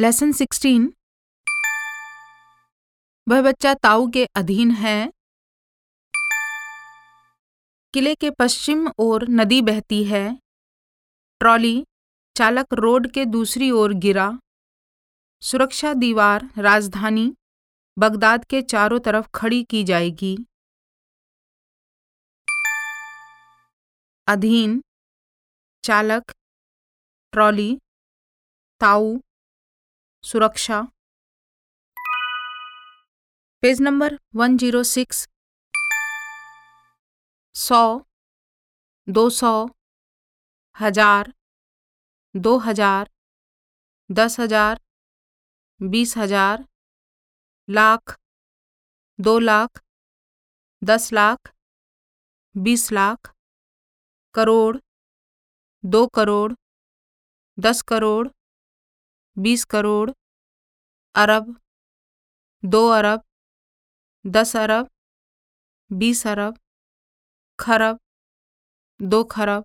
Lesson sixteen वह बच्चा ताऊ के अधीन है। किले के पश्चिम ओर नदी बहती है। ट्रॉली चालक रोड के दूसरी ओर गिरा। सुरक्षा दीवार राजधानी बगदाद के चारों तरफ़ खड़ी की जाएगी। अधीन, चालक, ट्रॉली, ताऊ, सुरक्षा। Page number one zero six. सौ, दो सौ, हज़ार, दो हज़ार, दस हज़ार, बीस हज़ार, लाख, दो लाख, दस लाख, बीस लाख। करोड़, दो करोड़, दस करोड़, बीस करोड़, अरब, दो अरब, दस अरब, बीस अरब, खरब, दो खरब।